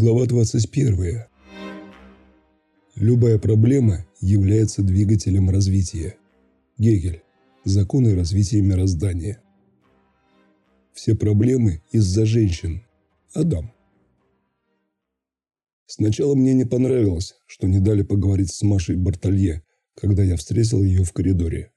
Глава 21. Любая проблема является двигателем развития. Гегель. Законы развития мироздания. Все проблемы из-за женщин. Адам. Сначала мне не понравилось, что не дали поговорить с Машей Бартолье, когда я встретил ее в коридоре.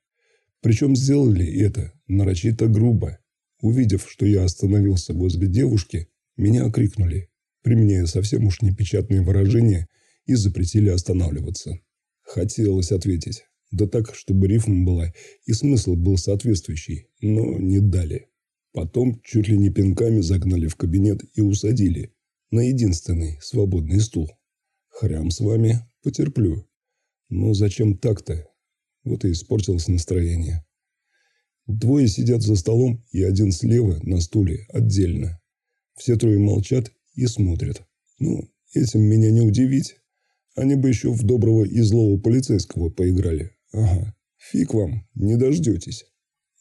Причем сделали это нарочито грубо. Увидев, что я остановился возле девушки, меня окрикнули, применяя совсем уж непечатные выражения, и запретили останавливаться. Хотелось ответить, да так, чтобы рифма была и смысл был соответствующий, но не дали. Потом чуть ли не пинками загнали в кабинет и усадили на единственный свободный стул. Хрям с вами, потерплю. Но зачем так-то? Вот и испортилось настроение. Двое сидят за столом и один слева на стуле отдельно. Все трое молчат и смотрят. Ну, этим меня не удивить. Они бы еще в доброго и злого полицейского поиграли. Ага, фиг вам, не дождетесь.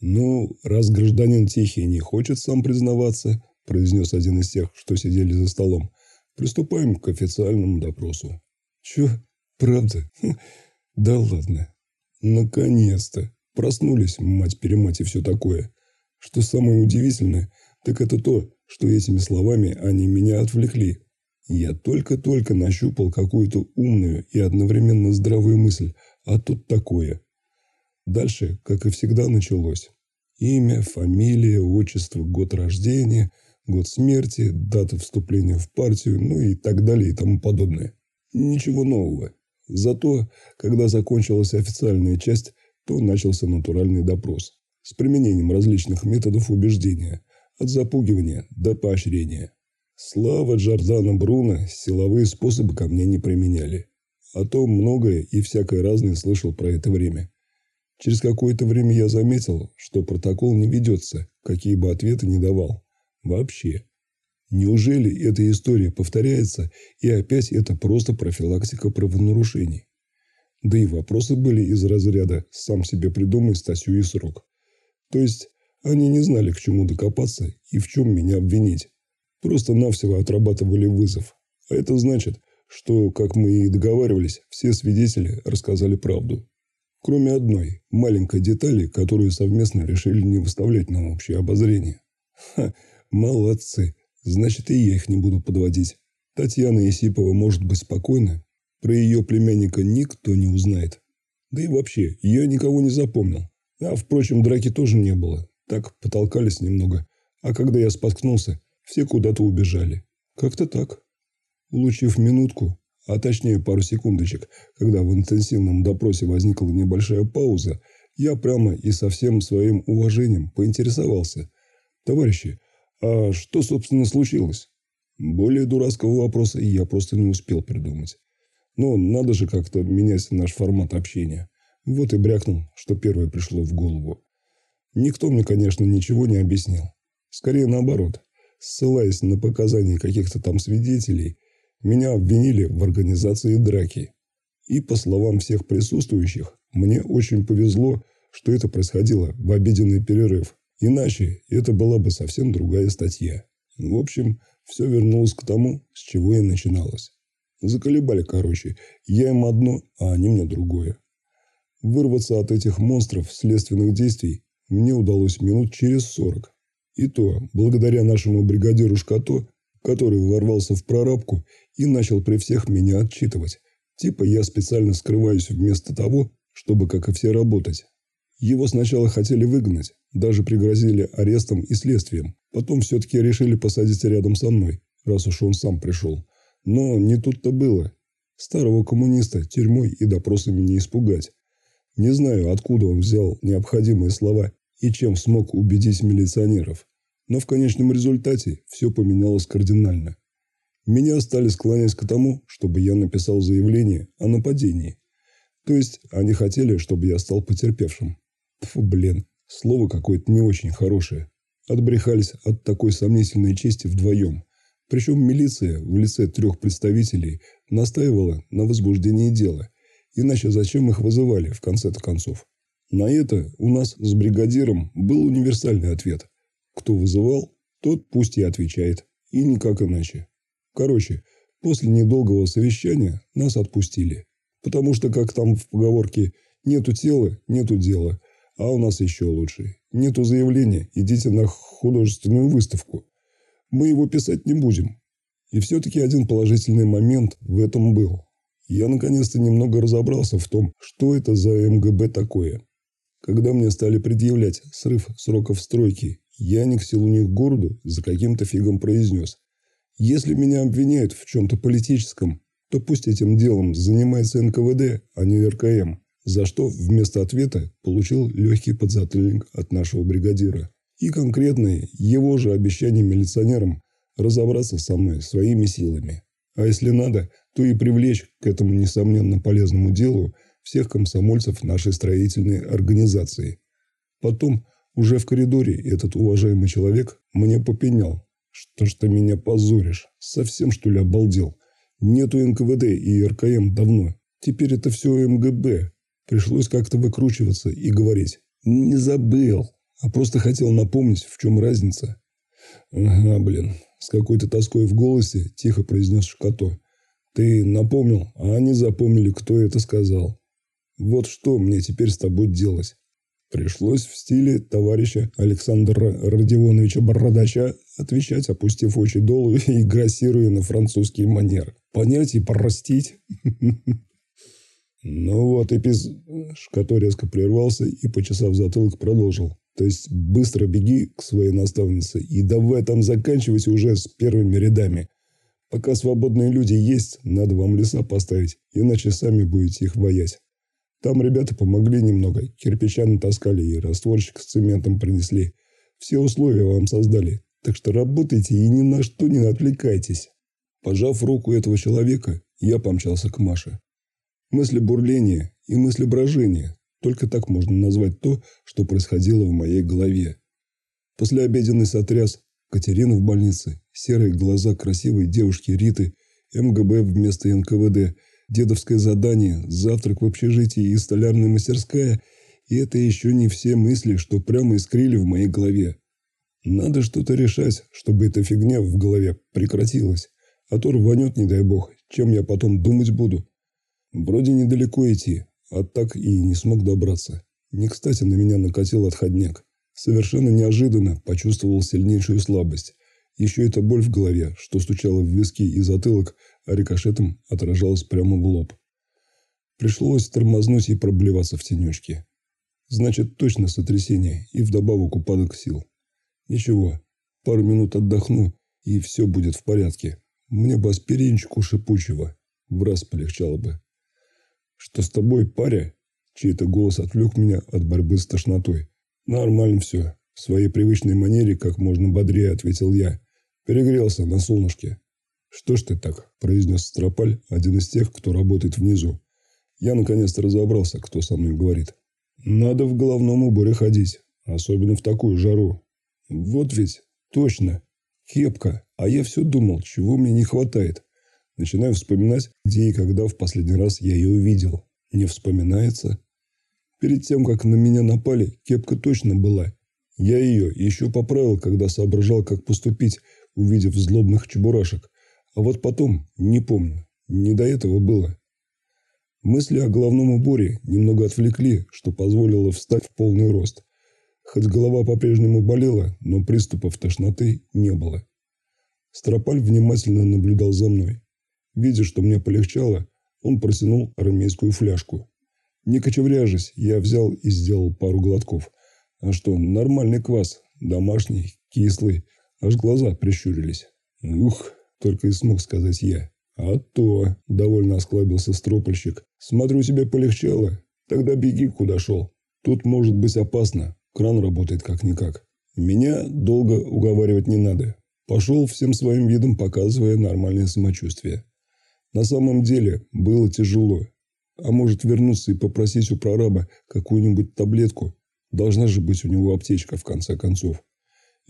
Ну, раз гражданин Тихий не хочет сам признаваться, произнес один из тех, что сидели за столом, приступаем к официальному допросу. Че, правда? Хм, да ладно. Наконец-то. Проснулись, мать-перемать и все такое. Что самое удивительное, так это то, что этими словами они меня отвлекли. Я только-только нащупал какую-то умную и одновременно здравую мысль, а тут такое. Дальше, как и всегда, началось. Имя, фамилия, отчество, год рождения, год смерти, дата вступления в партию, ну и так далее и тому подобное. Ничего нового. Зато, когда закончилась официальная часть, то начался натуральный допрос с применением различных методов убеждения, от запугивания до поощрения. Слава Джордана Бруно силовые способы ко мне не применяли. А то многое и всякое разное слышал про это время. Через какое-то время я заметил, что протокол не ведется, какие бы ответы ни давал. Вообще. Неужели эта история повторяется, и опять это просто профилактика правонарушений? Да и вопросы были из разряда «сам себе придумай статью и срок». То есть они не знали, к чему докопаться и в чем меня обвинить. Просто-навсего отрабатывали вызов. А это значит, что, как мы и договаривались, все свидетели рассказали правду. Кроме одной, маленькой детали, которую совместно решили не выставлять на общее обозрение. Ха, молодцы. Значит, и я их не буду подводить. Татьяна Есипова может быть спокойна. Про ее племянника никто не узнает. Да и вообще, я никого не запомнил. А, впрочем, драки тоже не было. Так, потолкались немного. А когда я споткнулся, все куда-то убежали. Как-то так. Улучив минутку, а точнее пару секундочек, когда в интенсивном допросе возникла небольшая пауза, я прямо и со всем своим уважением поинтересовался. «Товарищи, а что, собственно, случилось?» Более дурацкого вопроса я просто не успел придумать. Но надо же как-то менять наш формат общения. Вот и брякнул, что первое пришло в голову. Никто мне, конечно, ничего не объяснил. Скорее наоборот. Ссылаясь на показания каких-то там свидетелей, меня обвинили в организации драки. И, по словам всех присутствующих, мне очень повезло, что это происходило в обеденный перерыв. Иначе это была бы совсем другая статья. В общем, все вернулось к тому, с чего и начиналось. Заколебали, короче. Я им одно, а они мне другое. Вырваться от этих монстров следственных действий мне удалось минут через сорок. И то, благодаря нашему бригадиру Шкато, который ворвался в прорабку и начал при всех меня отчитывать. Типа я специально скрываюсь вместо того, чтобы, как и все, работать. Его сначала хотели выгнать, даже пригрозили арестом и следствием. Потом все-таки решили посадить рядом со мной, раз уж он сам пришел. Но не тут-то было. Старого коммуниста тюрьмой и допросами не испугать. Не знаю, откуда он взял необходимые слова и чем смог убедить милиционеров. Но в конечном результате все поменялось кардинально. Меня стали склонять к тому, чтобы я написал заявление о нападении. То есть они хотели, чтобы я стал потерпевшим. Фу, блин, слово какое-то не очень хорошее. Отбрехались от такой сомнительной чести вдвоем. Причем милиция в лице трех представителей настаивала на возбуждении дела. Иначе зачем их вызывали в конце-то концов? На это у нас с бригадиром был универсальный ответ. Кто вызывал, тот пусть и отвечает. И никак иначе. Короче, После недолгого совещания нас отпустили. Потому что, как там в поговорке, нету тела, нету дела. А у нас еще лучше. Нету заявления, идите на художественную выставку. Мы его писать не будем. И все-таки один положительный момент в этом был. Я наконец-то немного разобрался в том, что это за МГБ такое. Когда мне стали предъявлять срыв сроков стройки, я не к силу ни к городу за каким-то фигом произнес. Если меня обвиняют в чем-то политическом, то пусть этим делом занимается НКВД, а не РКМ, за что вместо ответа получил легкий подзатыльник от нашего бригадира. И конкретные его же обещания милиционерам разобраться со мной своими силами. А если надо, то и привлечь к этому несомненно полезному делу всех комсомольцев нашей строительной организации. Потом, уже в коридоре, этот уважаемый человек мне попенял. Что ж ты меня позоришь? Совсем что ли обалдел? Нету НКВД и РКМ давно. Теперь это все МГБ. Пришлось как-то выкручиваться и говорить. Не забыл, а просто хотел напомнить, в чем разница. Ага, блин. С какой-то тоской в голосе тихо произнес Шкато. Ты напомнил, а они запомнили, кто это сказал. Вот что мне теперь с тобой делать? Пришлось в стиле товарища Александра Родионовича Бородача отвечать, опустив очи долу и грассируя на французский манер. Понять и простить. Ну вот, эпиз... Шкато резко прервался и, почесав затылок, продолжил. То есть быстро беги к своей наставнице и давай там заканчивать уже с первыми рядами. Пока свободные люди есть, надо вам леса поставить, иначе сами будете их воять. Там ребята помогли немного, кирпича натаскали и растворчик с цементом принесли. Все условия вам создали, так что работайте и ни на что не отвлекайтесь. Пожав руку этого человека, я помчался к Маше. Мысли бурления и мысли брожения. Только так можно назвать то, что происходило в моей голове. Послеобеденный сотряс, Катерина в больнице, серые глаза красивой девушки Риты, МГБ вместо НКВД – дедовское задание, завтрак в общежитии и столярная мастерская, и это еще не все мысли, что прямо искрили в моей голове. Надо что-то решать, чтобы эта фигня в голове прекратилась, а то рванет, не дай бог, чем я потом думать буду. Вроде недалеко идти, а так и не смог добраться. Не кстати на меня накатил отходняк. Совершенно неожиданно почувствовал сильнейшую слабость. Еще эта боль в голове, что стучала в виски и затылок, а рикошетом отражалась прямо в лоб. Пришлось тормознуть и проблеваться в тенечке. Значит, точно сотрясение и вдобавок упадок сил. Ничего, пару минут отдохну, и все будет в порядке. Мне бы аспиринчику шипучего. В раз полегчало бы. Что с тобой, паря? Чей-то голос отвлек меня от борьбы с тошнотой. Нормально все. В своей привычной манере как можно бодрее ответил я. Перегрелся на солнышке. «Что ж ты так?» – произнес Стропаль, один из тех, кто работает внизу. Я наконец-то разобрался, кто со мной говорит. «Надо в головном уборе ходить, особенно в такую жару. Вот ведь, точно, кепка, а я все думал, чего мне не хватает. Начинаю вспоминать, где и когда в последний раз я ее увидел. Не вспоминается. Перед тем, как на меня напали, кепка точно была. Я ее еще поправил, когда соображал, как поступить, увидев злобных чебурашек. А вот потом, не помню, не до этого было. Мысли о головном уборе немного отвлекли, что позволило встать в полный рост. Хоть голова по-прежнему болела, но приступов тошноты не было. Стропаль внимательно наблюдал за мной. Видя, что мне полегчало, он протянул армейскую фляжку. Не кочевряжись, я взял и сделал пару глотков. А что, нормальный квас, домашний, кислый, аж глаза прищурились. Ух, только и смог сказать я. «А то!» – довольно осклабился стропольщик. «Смотрю, тебе полегчало. Тогда беги, куда шел. Тут может быть опасно. Кран работает как-никак. Меня долго уговаривать не надо. Пошел всем своим видом, показывая нормальное самочувствие. На самом деле было тяжело. А может вернуться и попросить у прораба какую-нибудь таблетку? Должна же быть у него аптечка, в конце концов.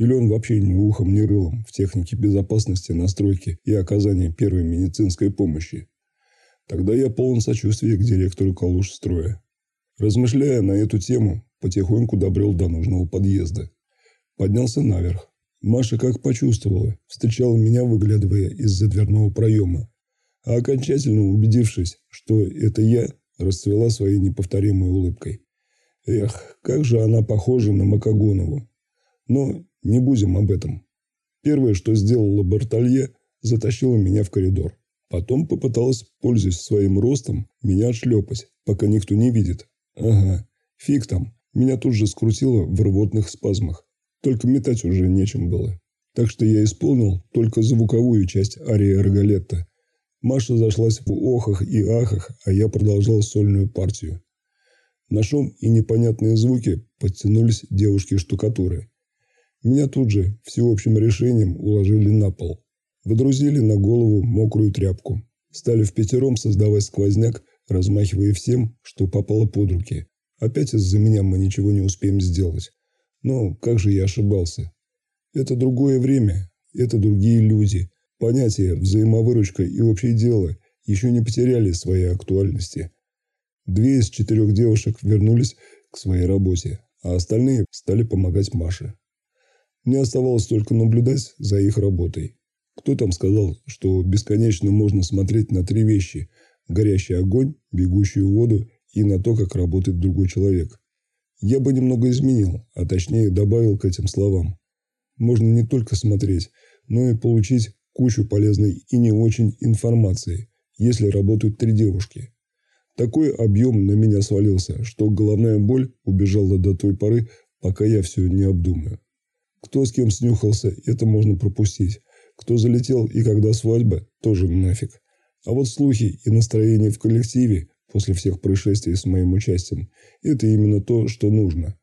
Или он вообще ни ухом, ни рылом в технике безопасности, настройки и оказания первой медицинской помощи. Тогда я полон сочувствия к директору Калуш-строя. Размышляя на эту тему, потихоньку добрел до нужного подъезда. Поднялся наверх. Маша как почувствовала, встречала меня, выглядывая из-за дверного проема. а окончательно убедившись, что это я, расцвела своей неповторимой улыбкой. Эх, как же она похожа на Макогонову. Но не будем об этом. Первое, что сделала Бартолье, затащила меня в коридор. Потом попыталась, пользуясь своим ростом, меня отшлепать, пока никто не видит. Ага, фиг там. Меня тут же скрутило в рвотных спазмах. Только метать уже нечем было. Так что я исполнил только звуковую часть арии Рогалетта. Маша зашлась в охах и ахах, а я продолжал сольную партию. На шум и непонятные звуки подтянулись девушки-штукатуры. Меня тут же всеобщим решением уложили на пол. Выдрузили на голову мокрую тряпку. Стали в пятером создавать сквозняк, размахивая всем, что попало под руки. Опять из-за меня мы ничего не успеем сделать. Но как же я ошибался. Это другое время, это другие люди. Понятия взаимовыручка и общее дело еще не потеряли своей актуальности. Две из четырех девушек вернулись к своей работе, а остальные стали помогать Маше. Мне оставалось только наблюдать за их работой. Кто там сказал, что бесконечно можно смотреть на три вещи – горящий огонь, бегущую воду и на то, как работает другой человек? Я бы немного изменил, а точнее добавил к этим словам. Можно не только смотреть, но и получить кучу полезной и не очень информации, если работают три девушки. Такой объем на меня свалился, что головная боль убежала до той поры, пока я все не обдумаю. Кто с кем снюхался, это можно пропустить. Кто залетел и когда свадьба, тоже нафиг. А вот слухи и настроение в коллективе после всех происшествий с моим участием – это именно то, что нужно.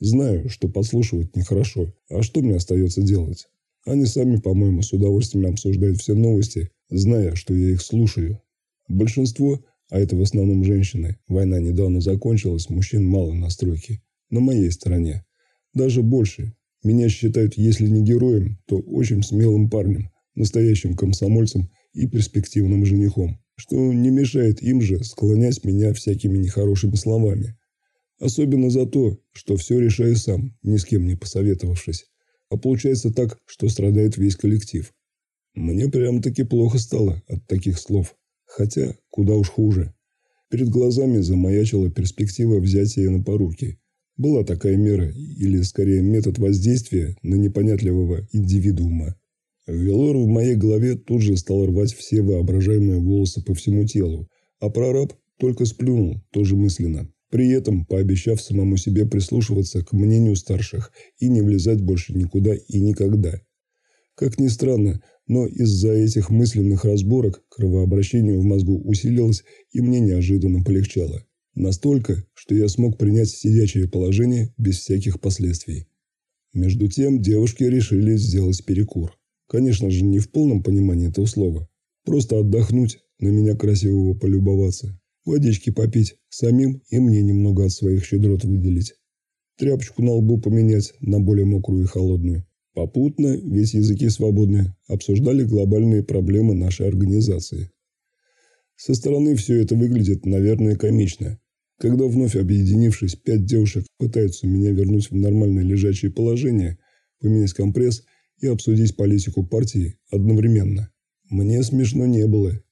Знаю, что подслушивать нехорошо, а что мне остается делать? Они сами, по-моему, с удовольствием обсуждают все новости, зная, что я их слушаю. Большинство, а это в основном женщины, война недавно закончилась, мужчин мало на стройке, на моей стороне. Даже больше. Меня считают, если не героем, то очень смелым парнем, настоящим комсомольцем и перспективным женихом, что не мешает им же склонять меня всякими нехорошими словами. Особенно за то, что все решаю сам, ни с кем не посоветовавшись. А получается так, что страдает весь коллектив. Мне прям-таки плохо стало от таких слов. Хотя, куда уж хуже. Перед глазами замаячила перспектива взятия на поруки. Была такая мера, или скорее метод воздействия на непонятливого индивидуума. Велор в моей голове тут же стал рвать все воображаемые волосы по всему телу, а прораб только сплюнул, тоже мысленно при этом пообещав самому себе прислушиваться к мнению старших и не влезать больше никуда и никогда. Как ни странно, но из-за этих мысленных разборок кровообращение в мозгу усилилось и мне неожиданно полегчало. Настолько, что я смог принять сидячее положение без всяких последствий. Между тем девушки решили сделать перекур. Конечно же, не в полном понимании этого слова. Просто отдохнуть, на меня красивого полюбоваться. Водички попить, самим и мне немного от своих щедрот выделить. Тряпочку на лбу поменять на более мокрую и холодную. Попутно, весь языки свободные, обсуждали глобальные проблемы нашей организации. Со стороны все это выглядит, наверное, комично. Когда вновь объединившись, пять девушек пытаются меня вернуть в нормальное лежачее положение, поменять компресс и обсудить политику партии одновременно. Мне смешно не было,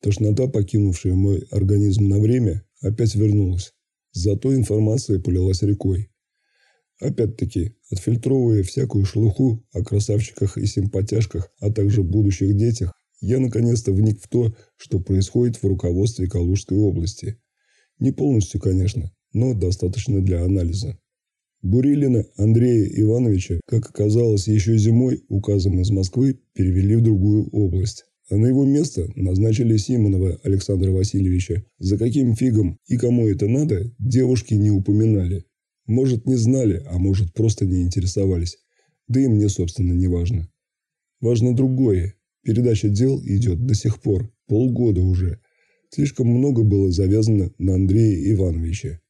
Тошнота, покинувшая мой организм на время, опять вернулась. Зато информация полилась рекой. Опять-таки, отфильтровывая всякую шелуху о красавчиках и симпатяшках, а также будущих детях, я наконец-то вник в то, что происходит в руководстве Калужской области. Не полностью, конечно, но достаточно для анализа. Бурилина Андрея Ивановича, как оказалось еще зимой, указом из Москвы перевели в другую область а на его место назначили Симонова Александра Васильевича. За каким фигом и кому это надо, девушки не упоминали. Может, не знали, а может, просто не интересовались. Да и мне, собственно, не важно. Важно другое. Передача дел идет до сих пор, полгода уже. Слишком много было завязано на Андрея Ивановича.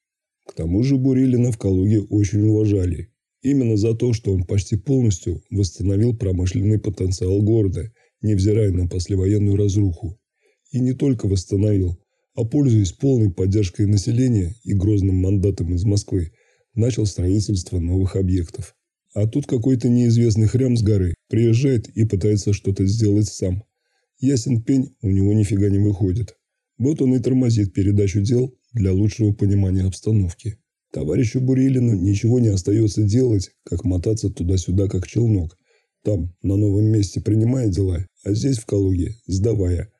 К тому же Бурилина в Калуге очень уважали. Именно за то, что он почти полностью восстановил промышленный потенциал города – невзирая на послевоенную разруху. И не только восстановил, а пользуясь полной поддержкой населения и грозным мандатом из Москвы, начал строительство новых объектов. А тут какой-то неизвестный хрям с горы приезжает и пытается что-то сделать сам. Ясен пень, у него нифига не выходит. Вот он и тормозит передачу дел для лучшего понимания обстановки. Товарищу Бурилину ничего не остается делать, как мотаться туда-сюда, как челнок. Там, на новом месте, принимая дела, а здесь, в Калуге, сдавая.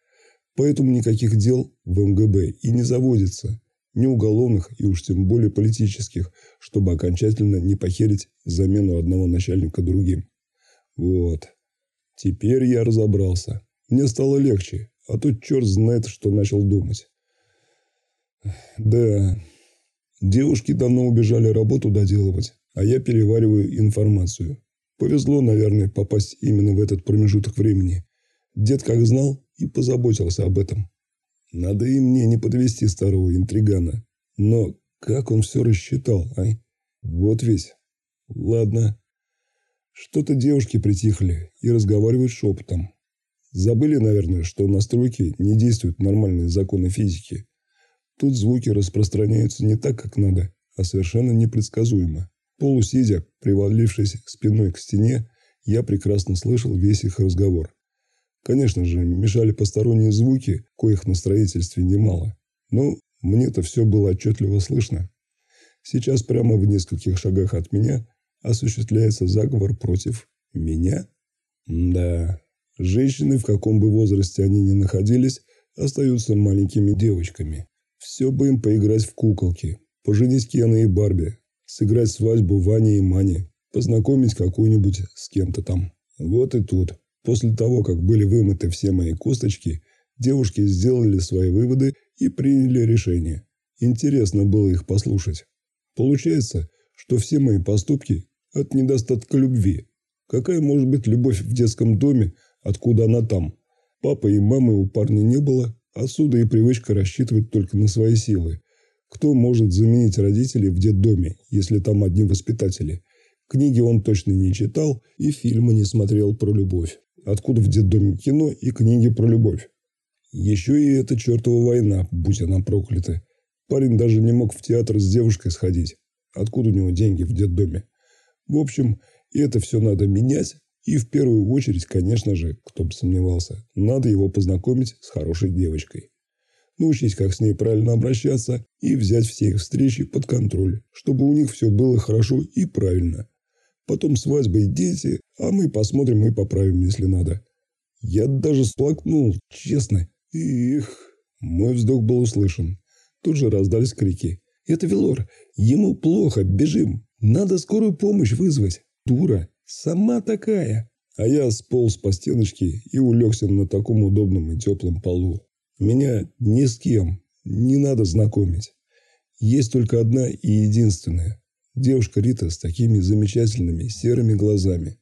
Поэтому никаких дел в МГБ и не заводится. Ни уголовных и уж тем более политических, чтобы окончательно не похерить замену одного начальника другим. Вот. Теперь я разобрался. Мне стало легче, а то черт знает, что начал думать. Да, девушки давно убежали работу доделывать, а я перевариваю информацию. Повезло, наверное, попасть именно в этот промежуток времени. Дед как знал и позаботился об этом. Надо и мне не подвести старого интригана. Но как он все рассчитал, ай? Вот весь. Ладно. Что-то девушки притихли и разговаривают шепотом. Забыли, наверное, что на стройке не действуют нормальные законы физики. Тут звуки распространяются не так, как надо, а совершенно непредсказуемо. Полусидя, привалившись спиной к стене, я прекрасно слышал весь их разговор. Конечно же, мешали посторонние звуки, коих на строительстве немало. Но мне-то все было отчетливо слышно. Сейчас прямо в нескольких шагах от меня осуществляется заговор против меня. Да, женщины, в каком бы возрасте они ни находились, остаются маленькими девочками. Все бы им поиграть в куколки, поженить Кена и Барби, сыграть свадьбу Ване и Мане, познакомить какую-нибудь с кем-то там. Вот и тут. После того, как были вымыты все мои косточки, девушки сделали свои выводы и приняли решение. Интересно было их послушать. Получается, что все мои поступки от недостатка любви. Какая может быть любовь в детском доме, откуда она там? Папы и мамы у парня не было, отсюда и привычка рассчитывать только на свои силы. Кто может заменить родителей в детдоме, если там одни воспитатели? Книги он точно не читал и фильмы не смотрел про любовь. Откуда в детдоме кино и книги про любовь? Еще и эта чертова война, будь она проклята. Парень даже не мог в театр с девушкой сходить. Откуда у него деньги в детдоме? В общем, это все надо менять. И в первую очередь, конечно же, кто бы сомневался, надо его познакомить с хорошей девочкой научить, как с ней правильно обращаться и взять все их встречи под контроль, чтобы у них все было хорошо и правильно. Потом свадьба и дети, а мы посмотрим и поправим, если надо. Я даже сплакнул, честно. Их, мой вздох был услышан. Тут же раздались крики. «Это Велор! Ему плохо! Бежим! Надо скорую помощь вызвать! Дура! Сама такая!» А я сполз по стеночке и улегся на таком удобном и теплом полу. Меня ни с кем не надо знакомить. Есть только одна и единственная. Девушка Рита с такими замечательными серыми глазами.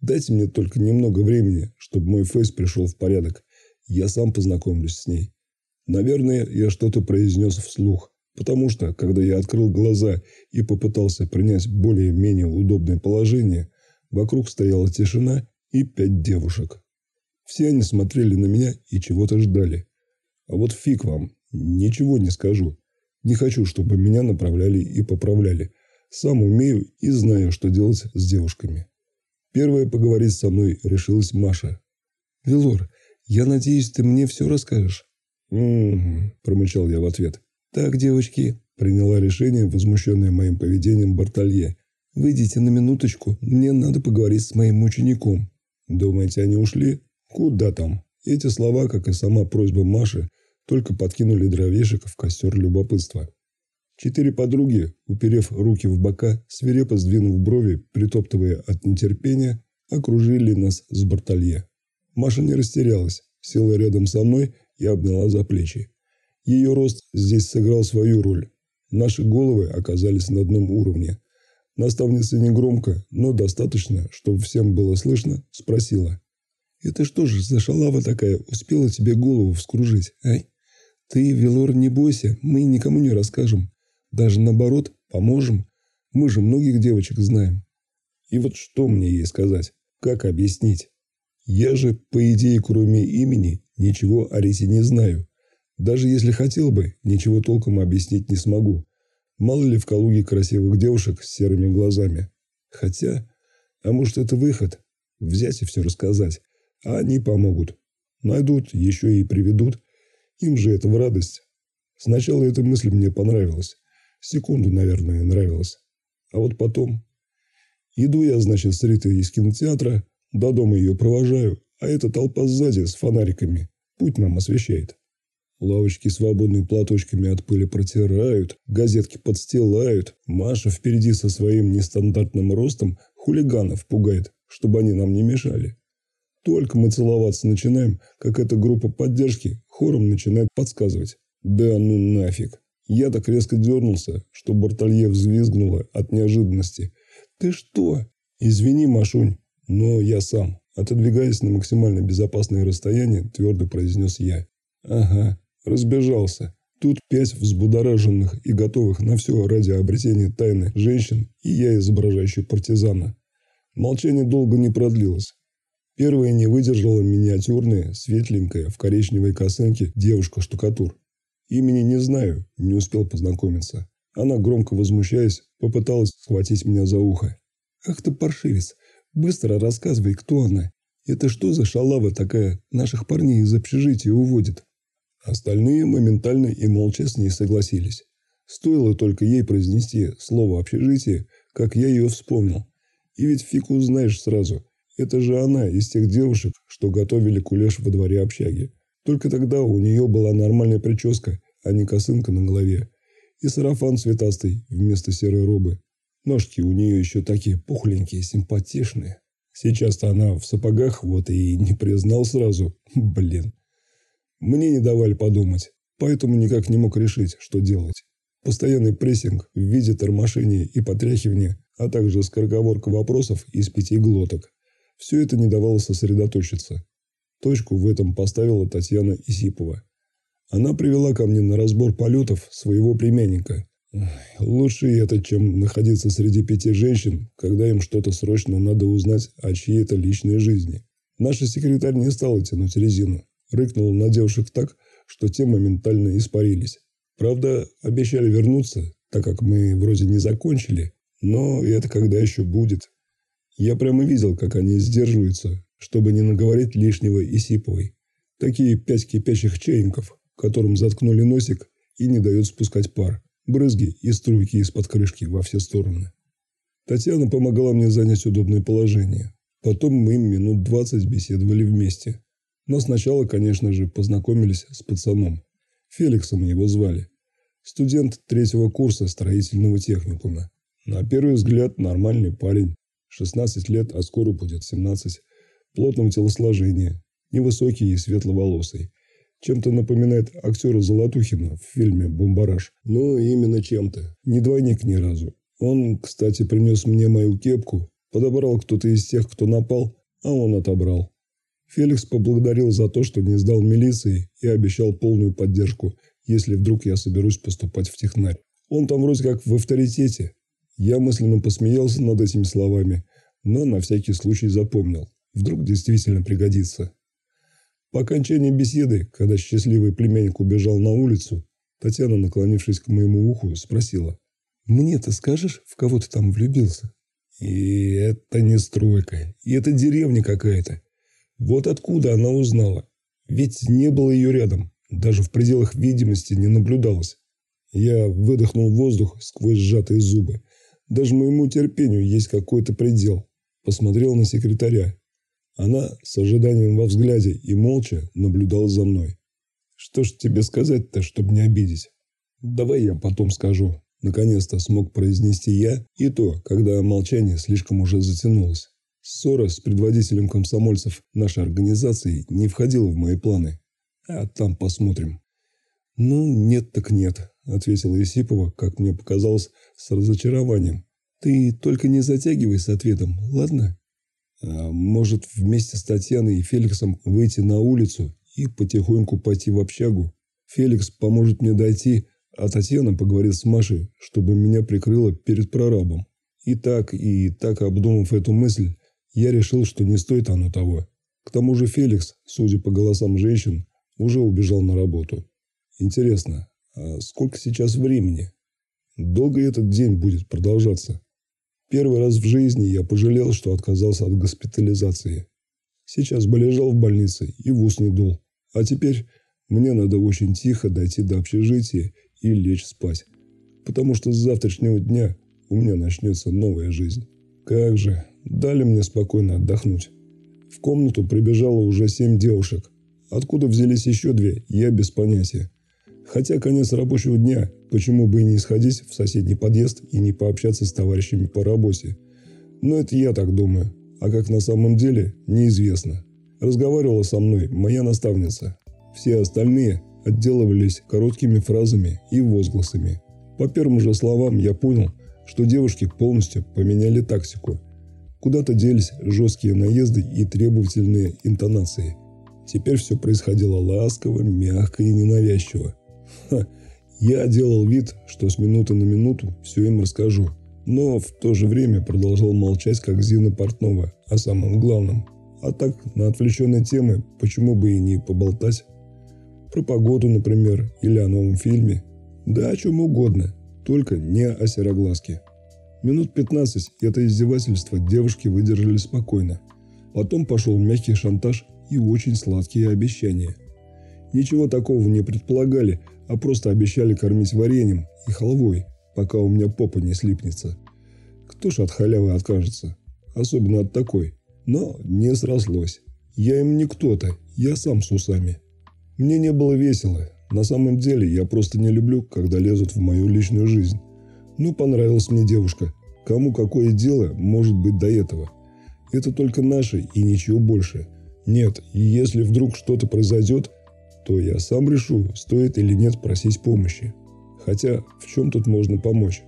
Дайте мне только немного времени, чтобы мой фейс пришел в порядок. Я сам познакомлюсь с ней. Наверное, я что-то произнес вслух. Потому что, когда я открыл глаза и попытался принять более-менее удобное положение, вокруг стояла тишина и пять девушек. Все они смотрели на меня и чего-то ждали. А вот фиг вам, ничего не скажу. Не хочу, чтобы меня направляли и поправляли. Сам умею и знаю, что делать с девушками. Первая поговорить со мной решилась Маша. «Велор, я надеюсь, ты мне все расскажешь?» «Угу», – промычал я в ответ. «Так, девочки», – приняла решение, возмущенное моим поведением Бартолье. «Выйдите на минуточку, мне надо поговорить с моим учеником». «Думаете, они ушли?» «Куда там?» Эти слова, как и сама просьба Маши, только подкинули дровешек в костер любопытства. Четыре подруги, уперев руки в бока, свирепо сдвинув брови, притоптывая от нетерпения, окружили нас с борталье. Маша не растерялась, села рядом со мной и обняла за плечи. Ее рост здесь сыграл свою роль. Наши головы оказались на одном уровне. Наставница негромко, но достаточно, чтобы всем было слышно, спросила. «Это что же за шалава такая успела тебе голову вскружить, ай?» Ты, Велор, не бойся, мы никому не расскажем. Даже наоборот, поможем. Мы же многих девочек знаем. И вот что мне ей сказать? Как объяснить? Я же, по идее, кроме имени, ничего о Рите не знаю. Даже если хотел бы, ничего толком объяснить не смогу. Мало ли в Калуге красивых девушек с серыми глазами. Хотя, а может это выход? Взять и все рассказать. А они помогут. Найдут, еще и приведут. Им же это в радость. Сначала эта мысль мне понравилась. Секунду, наверное, нравилась. А вот потом... Иду я, значит, с Ритой из кинотеатра, до дома ее провожаю, а эта толпа сзади с фонариками. Путь нам освещает. Лавочки свободными платочками от пыли протирают, газетки подстилают. Маша впереди со своим нестандартным ростом хулиганов пугает, чтобы они нам не мешали. Только мы целоваться начинаем, как эта группа поддержки хором начинает подсказывать. Да ну нафиг. Я так резко дернулся, что Бартолье взвизгнула от неожиданности. «Ты что?» «Извини, Машунь, но я сам». Отодвигаясь на максимально безопасное расстояние, твердо произнес я. «Ага, разбежался. Тут пять взбудораженных и готовых на все ради обретения тайны женщин, и я изображающий партизана. Молчание долго не продлилось. Первая не выдержала миниатюрная, светленькая, в коричневой косынке девушка-штукатур. Имени не знаю, не успел познакомиться. Она, громко возмущаясь, попыталась схватить меня за ухо. «Ах ты паршивец! Быстро рассказывай, кто она. Это что за шалава такая наших парней из общежития уводит?» Остальные моментально и молча с ней согласились. Стоило только ей произнести слово «общежитие», как я ее вспомнил. И ведь фиг узнаешь сразу. Это же она из тех девушек, что готовили кулеш во дворе общаги. Только тогда у нее была нормальная прическа, а не косынка на голове. И сарафан цветастый вместо серой робы. Ножки у нее еще такие пухленькие, симпатичные. Сейчас-то она в сапогах, вот и не признал сразу. Блин. Мне не давали подумать, поэтому никак не мог решить, что делать. Постоянный прессинг в виде тормошения и потряхивания, а также скороговорка вопросов из пяти глоток. Все это не давало сосредоточиться. Точку в этом поставила Татьяна Исипова. Она привела ко мне на разбор полетов своего племянника, Лучше это, чем находиться среди пяти женщин, когда им что-то срочно надо узнать о чьей-то личной жизни. Наша секретарь не стала тянуть резину. Рыкнула на девушек так, что те моментально испарились. Правда, обещали вернуться, так как мы вроде не закончили, но это когда еще будет. Я прямо видел, как они сдерживаются, чтобы не наговорить лишнего Исиповой. Такие пять кипящих чайников, которым заткнули носик и не дают спускать пар брызги и струйки из-под крышки во все стороны. Татьяна помогала мне занять удобное положение. Потом мы минут двадцать беседовали вместе. Но сначала, конечно же, познакомились с пацаном. Феликсом его звали. Студент третьего курса строительного техникума. На первый взгляд нормальный парень. 16 лет, а скоро будет 17. Плотного телосложения. Невысокий и светловолосый. Чем-то напоминает актера Золотухина в фильме «Бомбараж». Ну, именно чем-то. Не двойник ни разу. Он, кстати, принес мне мою кепку. Подобрал кто-то из тех, кто напал, а он отобрал. Феликс поблагодарил за то, что не сдал милиции и обещал полную поддержку, если вдруг я соберусь поступать в технарь. Он там вроде как в авторитете. Я мысленно посмеялся над этими словами, но на всякий случай запомнил. Вдруг действительно пригодится. По окончании беседы, когда счастливый племянник убежал на улицу, Татьяна, наклонившись к моему уху, спросила. «Мне ты скажешь, в кого ты там влюбился?» «И это не стройка, и это деревня какая-то. Вот откуда она узнала? Ведь не было ее рядом, даже в пределах видимости не наблюдалось. Я выдохнул воздух сквозь сжатые зубы. Даже моему терпению есть какой-то предел. Посмотрел на секретаря. Она с ожиданием во взгляде и молча наблюдала за мной. «Что ж тебе сказать-то, чтобы не обидеть?» «Давай я потом скажу». Наконец-то смог произнести я, и то, когда молчание слишком уже затянулось. Ссора с предводителем комсомольцев нашей организации не входила в мои планы. А там посмотрим. «Ну, нет так нет», – ответила Исипова, как мне показалось, с разочарованием. «Ты только не затягивай с ответом, ладно?» А может, вместе с Татьяной и Феликсом выйти на улицу и потихоньку пойти в общагу? Феликс поможет мне дойти, а Татьяна поговорит с Машей, чтобы меня прикрыла перед прорабом. И так, и так обдумав эту мысль, я решил, что не стоит оно того. К тому же Феликс, судя по голосам женщин, уже убежал на работу. Интересно, а сколько сейчас времени? Долго этот день будет продолжаться? Первый раз в жизни я пожалел, что отказался от госпитализации. Сейчас бы лежал в больнице и в ус не дул. А теперь мне надо очень тихо дойти до общежития и лечь спать. Потому что с завтрашнего дня у меня начнется новая жизнь. Как же, дали мне спокойно отдохнуть. В комнату прибежало уже семь девушек. Откуда взялись еще две, я без понятия. Хотя конец рабочего дня, почему бы и не сходить в соседний подъезд и не пообщаться с товарищами по работе. Но это я так думаю, а как на самом деле, неизвестно. Разговаривала со мной моя наставница. Все остальные отделывались короткими фразами и возгласами. По первым же словам я понял, что девушки полностью поменяли тактику. Куда-то делись жесткие наезды и требовательные интонации. Теперь все происходило ласково, мягко и ненавязчиво. Ха, я делал вид, что с минуты на минуту все им расскажу, но в то же время продолжал молчать, как Зина Портнова, о самом главном. А так, на отвлеченные темы, почему бы и не поболтать? Про погоду, например, или о новом фильме. Да о чем угодно, только не о сероглазке. Минут 15 это издевательство девушки выдержали спокойно. Потом пошел мягкий шантаж и очень сладкие обещания. Ничего такого не предполагали, а просто обещали кормить вареньем и халвой, пока у меня попа не слипнется. Кто ж от халявы откажется? Особенно от такой. Но не срослось. Я им не кто-то, я сам с усами. Мне не было весело. На самом деле я просто не люблю, когда лезут в мою личную жизнь. Ну, понравилась мне девушка. Кому какое дело может быть до этого? Это только наше и ничего больше. Нет, если вдруг что-то произойдет, то я сам решу, стоит или нет просить помощи. Хотя, в чем тут можно помочь?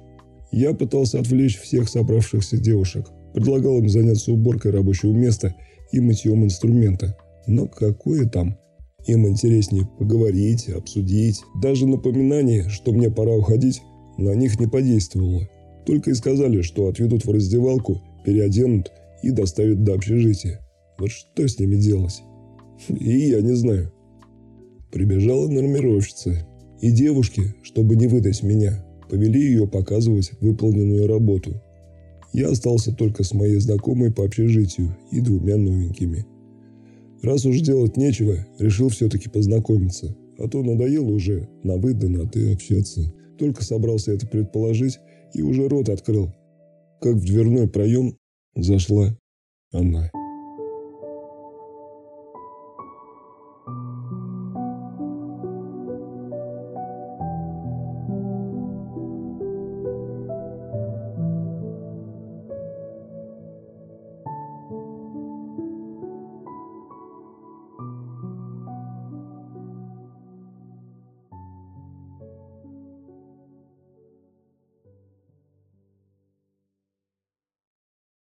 Я пытался отвлечь всех собравшихся девушек. Предлагал им заняться уборкой рабочего места и мытьем инструмента. Но какое там? Им интереснее поговорить, обсудить. Даже напоминание, что мне пора уходить, на них не подействовало. Только и сказали, что отведут в раздевалку, переоденут и доставят до общежития. Вот что с ними делать? И я не знаю. Прибежала нормировщица. И девушки, чтобы не выдать меня, повели ее показывать выполненную работу. Я остался только с моей знакомой по общежитию и двумя новенькими. Раз уж делать нечего, решил все-таки познакомиться. А то надоело уже на вы да на ты общаться. Только собрался это предположить и уже рот открыл. Как в дверной проем зашла она.